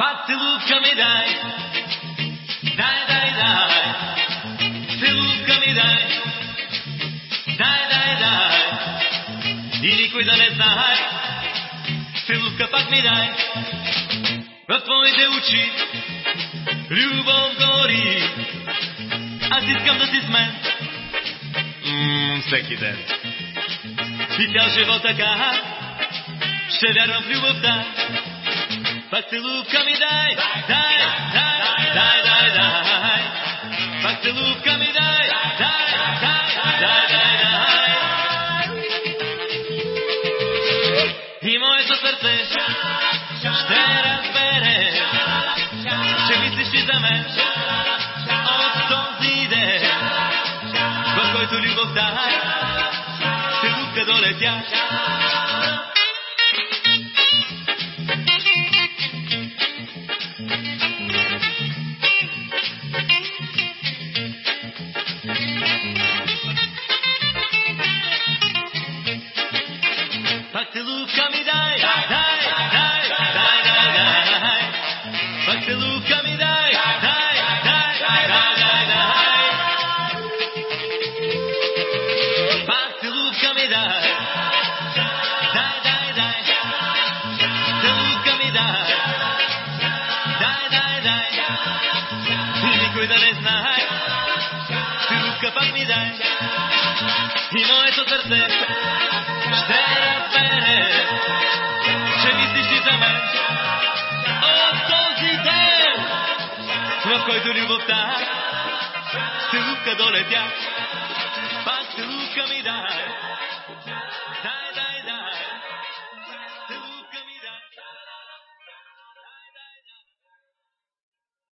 Пак целувка дай, дай, дай, дай, целувка ми дай, дай, дай, дай, и никой да не знае, целувка пак ми дай, в твоите очи любов гори, аз искам да си с мен, м всеки ден. И цял живот така, ще вярвам в любовта. Пак целувка ми дай, дай, дай, дай, дай, дай. Пак целувка ми дай, дай, дай, дай, дай, дай. И моето сърце ще разбере, че мислиш ти за мен от този ден, в любовта целувка долетя. Пак целувка ми дай, дай, дай, дай, дай, дай. Пак целувка ми дай, дай, дай, дай, дай, дай. Пак целувка ми в който любовта целувка долетя, пак целувка ми дай.